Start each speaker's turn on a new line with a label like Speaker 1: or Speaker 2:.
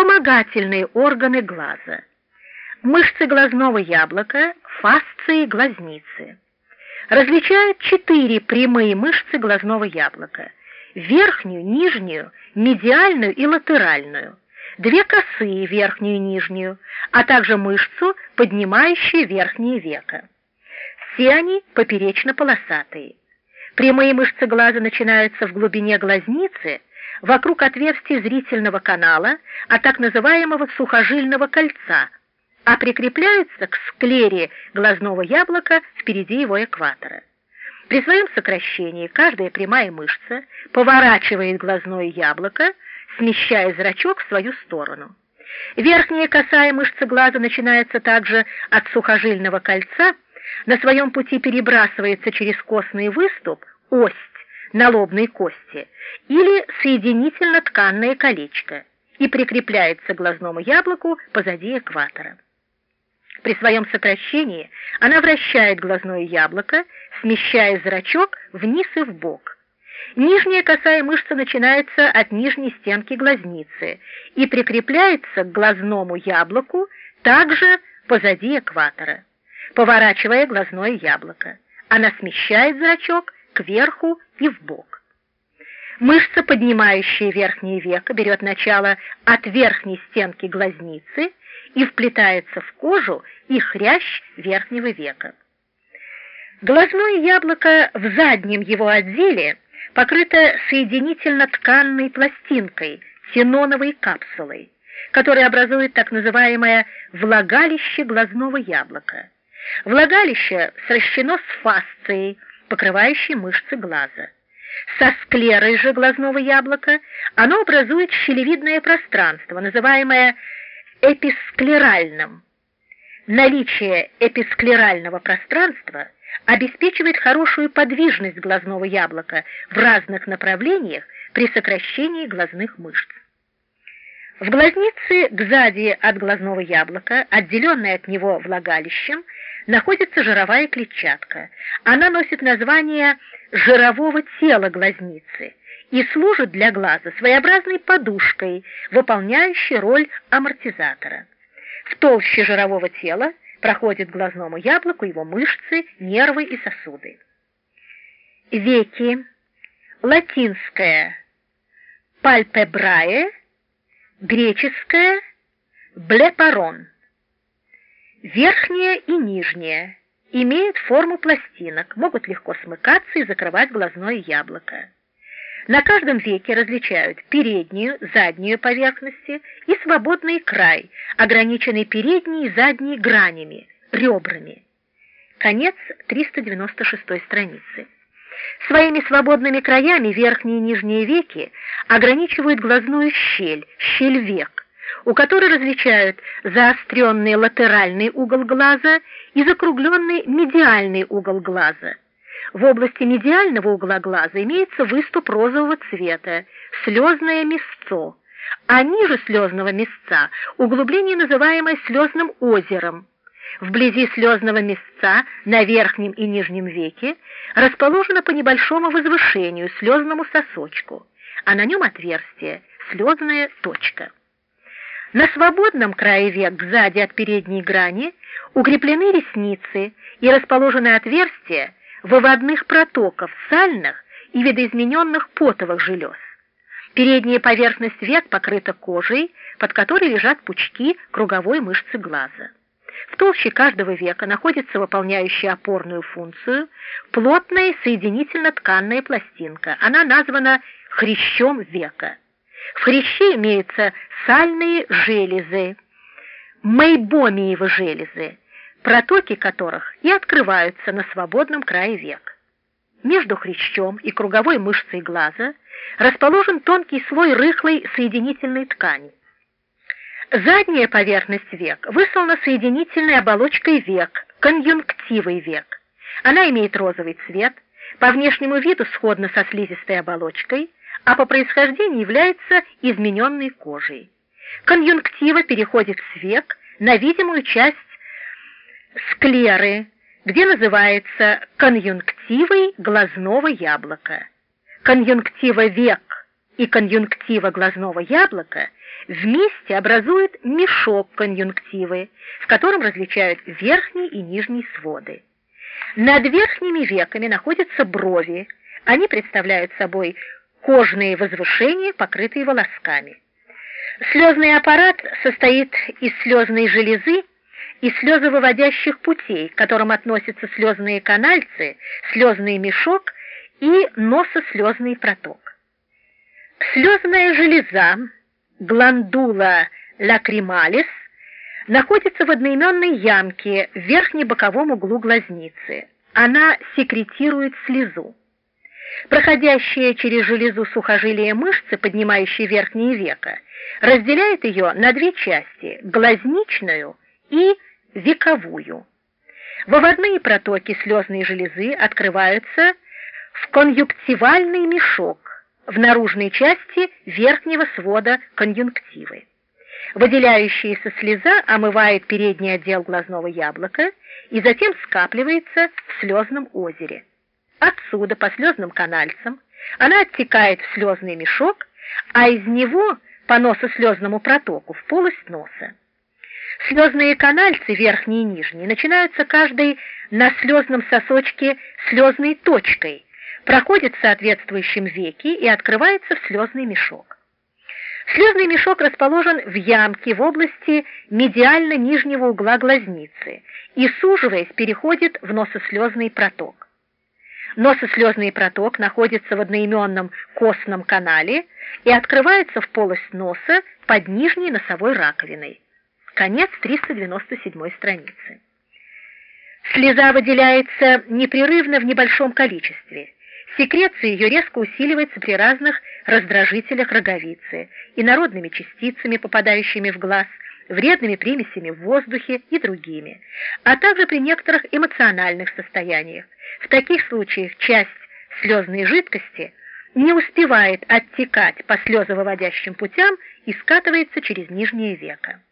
Speaker 1: вспомогательные органы глаза. Мышцы глазного яблока, фасции глазницы. Различают четыре прямые мышцы глазного яблока: верхнюю, нижнюю, медиальную и латеральную, две косые, верхнюю и нижнюю, а также мышцу, поднимающую верхнее веко. Все они поперечно-полосатые. Прямые мышцы глаза начинаются в глубине глазницы, вокруг отверстия зрительного канала, а так называемого сухожильного кольца, а прикрепляются к склере глазного яблока впереди его экватора. При своем сокращении каждая прямая мышца поворачивает глазное яблоко, смещая зрачок в свою сторону. Верхняя косая мышца глаза начинается также от сухожильного кольца, на своем пути перебрасывается через костный выступ, ось, на лобной кости или соединительно-тканное колечко и прикрепляется к глазному яблоку позади экватора. При своем сокращении она вращает глазное яблоко, смещая зрачок вниз и вбок. Нижняя косая мышца начинается от нижней стенки глазницы и прикрепляется к глазному яблоку также позади экватора, поворачивая глазное яблоко. Она смещает зрачок кверху и вбок. Мышца, поднимающая верхнее веко, берет начало от верхней стенки глазницы и вплетается в кожу и хрящ верхнего века. Глазное яблоко в заднем его отделе покрыто соединительно-тканной пластинкой, синоновой капсулой, которая образует так называемое влагалище глазного яблока. Влагалище сращено с фасцией, покрывающей мышцы глаза. Со склерой же глазного яблока оно образует щелевидное пространство, называемое эписклеральным. Наличие эписклерального пространства обеспечивает хорошую подвижность глазного яблока в разных направлениях при сокращении глазных мышц. В глазнице сзади от глазного яблока, отделенной от него влагалищем, находится жировая клетчатка. Она носит название жирового тела глазницы и служит для глаза своеобразной подушкой, выполняющей роль амортизатора. В толще жирового тела проходит глазному яблоку его мышцы, нервы и сосуды. Веки. Латинское пальпебрае, греческое блепарон. Верхняя и нижняя имеют форму пластинок, могут легко смыкаться и закрывать глазное яблоко. На каждом веке различают переднюю, заднюю поверхности и свободный край, ограниченный передней и задней гранями, ребрами. Конец 396 страницы. Своими свободными краями верхние и нижние веки ограничивают глазную щель, щель век, у которой различают заостренный латеральный угол глаза и закругленный медиальный угол глаза. В области медиального угла глаза имеется выступ розового цвета, слезное мясцо, а ниже слезного мясца углубление, называемое слезным озером. Вблизи слезного мясца на верхнем и нижнем веке расположено по небольшому возвышению слезному сосочку, а на нем отверстие, слезная точка. На свободном крае век сзади от передней грани укреплены ресницы и расположены отверстия выводных протоков сальных и видоизмененных потовых желез. Передняя поверхность век покрыта кожей, под которой лежат пучки круговой мышцы глаза. В толще каждого века находится выполняющая опорную функцию плотная соединительно-тканная пластинка. Она названа хрящом века. В хряще имеются сальные железы, мейбомиевы железы, протоки которых и открываются на свободном крае век. Между хрящом и круговой мышцей глаза расположен тонкий слой рыхлой соединительной ткани. Задняя поверхность век выслана соединительной оболочкой век, конъюнктивой век. Она имеет розовый цвет, по внешнему виду сходна со слизистой оболочкой, а по происхождению является измененной кожей. Конъюнктива переходит с век на видимую часть склеры, где называется конъюнктивой глазного яблока. Конъюнктива век и конъюнктива глазного яблока вместе образуют мешок конъюнктивы, в котором различают верхний и нижний своды. Над верхними веками находятся брови, они представляют собой кожные возвышения, покрытые волосками. Слезный аппарат состоит из слезной железы и слезовыводящих путей, к которым относятся слезные канальцы, слезный мешок и носослезный проток. Слезная железа, гландула лакрималис, находится в одноименной ямке в верхнебоковом углу глазницы. Она секретирует слезу. Проходящие через железу сухожилия мышцы, поднимающие верхние века, разделяет ее на две части – глазничную и вековую. Выводные протоки слезной железы открываются в конъюнктивальный мешок в наружной части верхнего свода конъюнктивы. Выделяющаяся слеза омывает передний отдел глазного яблока и затем скапливается в слезном озере. Отсюда по слезным канальцам она оттекает в слезный мешок, а из него по носослезному протоку в полость носа. Слезные канальцы, верхние и нижние, начинаются каждый на слезном сосочке слезной точкой, проходит в соответствующем веке и открывается в слезный мешок. Слезный мешок расположен в ямке в области медиально-нижнего угла глазницы и, суживаясь, переходит в носослезный проток. Носослезный проток находится в одноименном костном канале и открывается в полость носа под нижней носовой раковиной. Конец 397 страницы. Слеза выделяется непрерывно в небольшом количестве. Секреция ее резко усиливается при разных раздражителях роговицы, инородными частицами, попадающими в глаз, вредными примесями в воздухе и другими, а также при некоторых эмоциональных состояниях. В таких случаях часть слезной жидкости не успевает оттекать по слезовыводящим путям и скатывается через нижнее веко.